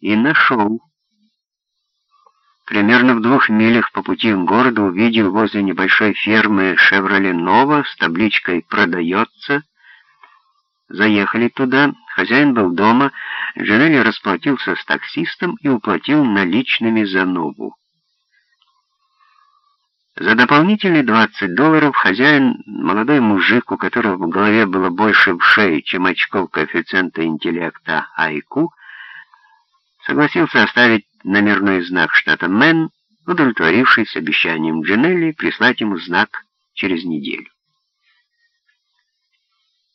И нашел. Примерно в двух милях по пути к городу увидел возле небольшой фермы «Шевроле Нова» с табличкой «Продается». Заехали туда, хозяин был дома, Женели расплатился с таксистом и уплатил наличными за Нову. За дополнительные 20 долларов хозяин, молодой мужик, у которого в голове было больше вшей, чем очков коэффициента интеллекта IQ, согласился оставить номерной знак штата Мэн, удовлетворившись обещанием Джинелли прислать ему знак через неделю.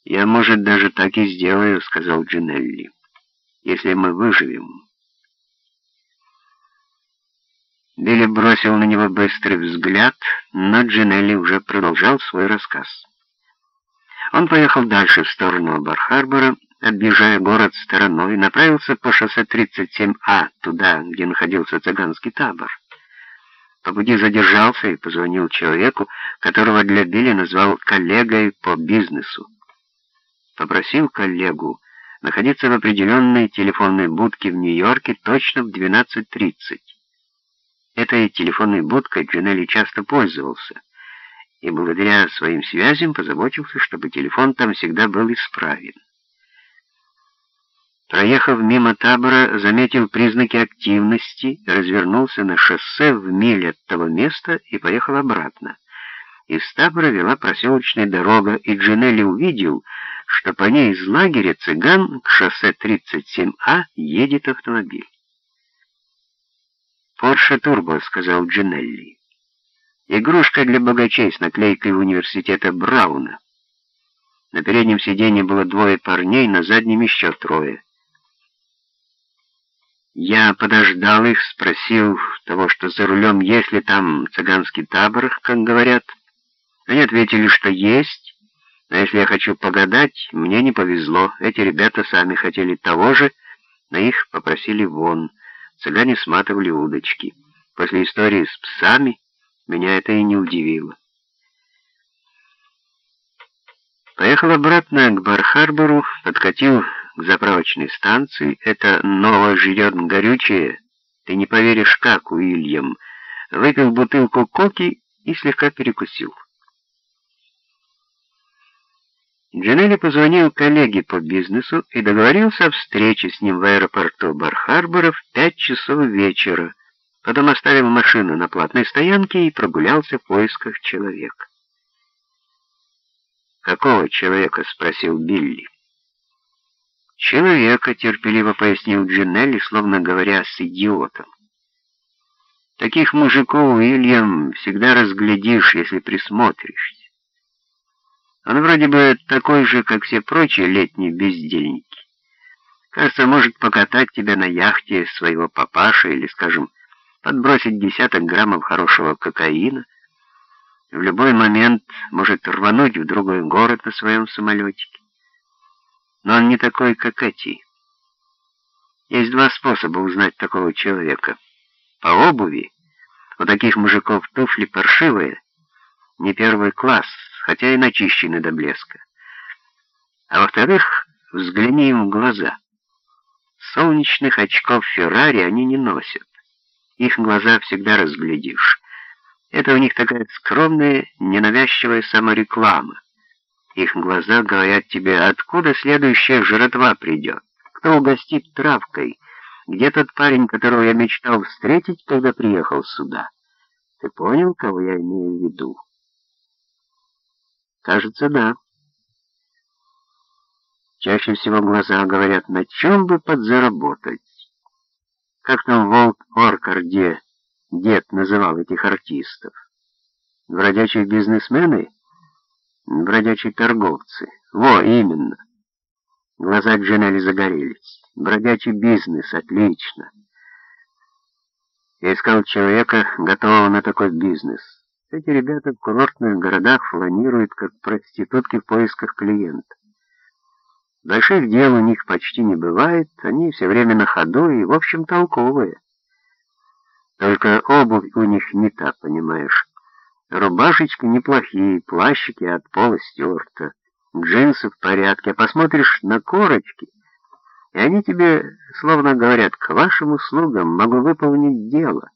«Я, может, даже так и сделаю», — сказал Джинелли, — «если мы выживем». Билли бросил на него быстрый взгляд, но Джинелли уже продолжал свой рассказ. Он поехал дальше в сторону Бар-Харбора, объезжая город стороной, направился по шоссе 37А, туда, где находился цыганский табор. По пути задержался и позвонил человеку, которого для Билли назвал коллегой по бизнесу. Попросил коллегу находиться в определенной телефонной будке в Нью-Йорке точно в 12.30. Этой телефонной будкой Джинелли часто пользовался, и благодаря своим связям позаботился, чтобы телефон там всегда был исправен. Проехав мимо табора, заметил признаки активности, развернулся на шоссе в миле от того места и поехал обратно. Из табора вела проселочная дорога, и Джинелли увидел, что по ней из лагеря цыган к шоссе 37А едет автомобиль. «Порше Турбо», — сказал Джинелли. «Игрушка для богачей с наклейкой университета Брауна». На переднем сиденье было двое парней, на заднем еще трое. Я подождал их, спросил того, что за рулем, есть ли там цыганский табор, как говорят. Они ответили, что есть, но если я хочу погадать, мне не повезло. Эти ребята сами хотели того же, но их попросили вон. Цыгане сматывали удочки. После истории с псами меня это и не удивило. Поехал обратно к Бар-Харбору, подкатил к заправочной станции. Это ново жрет горючее. Ты не поверишь, как, Уильям. Выпил бутылку коки и слегка перекусил. Джанелли позвонил коллеге по бизнесу и договорился о встрече с ним в аэропорту Бар-Харбора в пять часов вечера. Потом оставил машину на платной стоянке и прогулялся в поисках человека. «Какого человека?» — спросил Билли. «Человека», — терпеливо пояснил Джинелли, словно говоря с идиотом. «Таких мужиков, Уильям, всегда разглядишь, если присмотришься. Он вроде бы такой же, как все прочие летние бездельники. Кажется, может покатать тебя на яхте своего папаши или, скажем, подбросить десяток граммов хорошего кокаина. В любой момент может рвануть в другой город на своем самолетике. Но он не такой, как эти. Есть два способа узнать такого человека. По обуви. У таких мужиков туфли паршивые, не первый класс, хотя и начищены до блеска. А во-вторых, взгляни им в глаза. Солнечных очков Феррари они не носят. Их глаза всегда разглядишь. Это у них такая скромная, ненавязчивая самореклама. Их глаза говорят тебе, откуда следующая жратва придет, кто угостит травкой, где тот парень, которого я мечтал встретить, когда приехал сюда. Ты понял, кого я имею в виду? Кажется, да. Чаще всего глаза говорят, на чем бы подзаработать. Как там Волт Оркарде дед называл этих артистов? Бродячие бизнесмены? Бродячие торговцы. Во, именно. Глаза Джанелли загорелись. Бродячий бизнес, отлично. Я искал человека, готового на такой бизнес. Эти ребята в курортных городах фланируют, как проститутки в поисках клиента. Больших дел у них почти не бывает, они все время на ходу и, в общем, толковые. Только обувь у них не та, понимаешь. Рубашечки неплохие, плащики от пола стерта, джинсы в порядке, а посмотришь на корочки, И они тебе словно говорят, к вашим услугам могу выполнить дело.